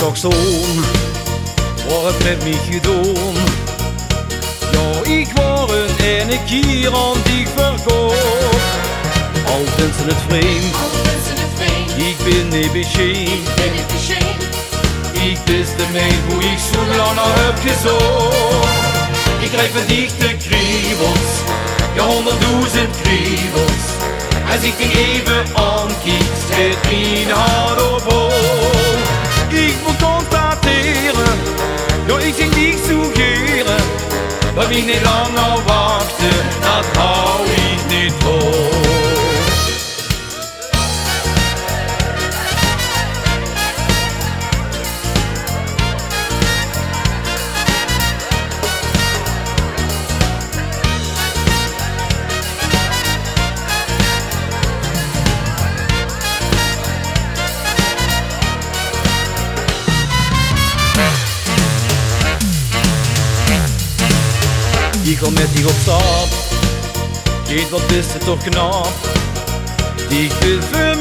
zag zoon, wat het met mij gedaan. Ja, ik waren en ik hier aan die verkoop. Al het vreemd, mensen het vreemd, ik ben niet beschaamd. het ashamed. Ik wist ermee hoe ik zo lang al heb gezocht. Ik krijg verdichte kriebels, ja honderdduizend kriebels. Als ik die even aankijk, zet mijn hart ja ik zing niet sugeren. Maar wie niet lang al wachten, dat Die gaat met die op stap. Weet wat is het toch knap? Die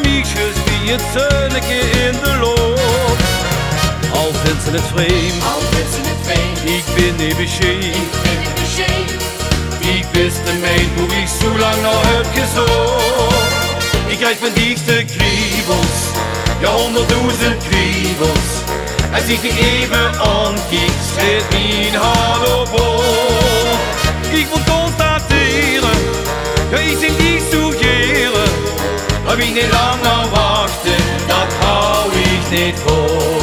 mietjes wie het zonnetje in de loop. Al vindt ze het vreemd, Al mensen het vreemd, ik ben niet beschaamd. ben het ashamed. Ik wist ermee hoe ik zo lang al heb gezocht. Ik krijg van diepste kriebels, ja honderdduizend kriebels. Als ik die even aankijk, zit mijn hart op sugeren. Maar wie niet lang al wachten, dat hou ik niet vol.